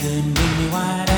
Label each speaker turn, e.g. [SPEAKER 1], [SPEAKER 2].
[SPEAKER 1] couldn't give me wide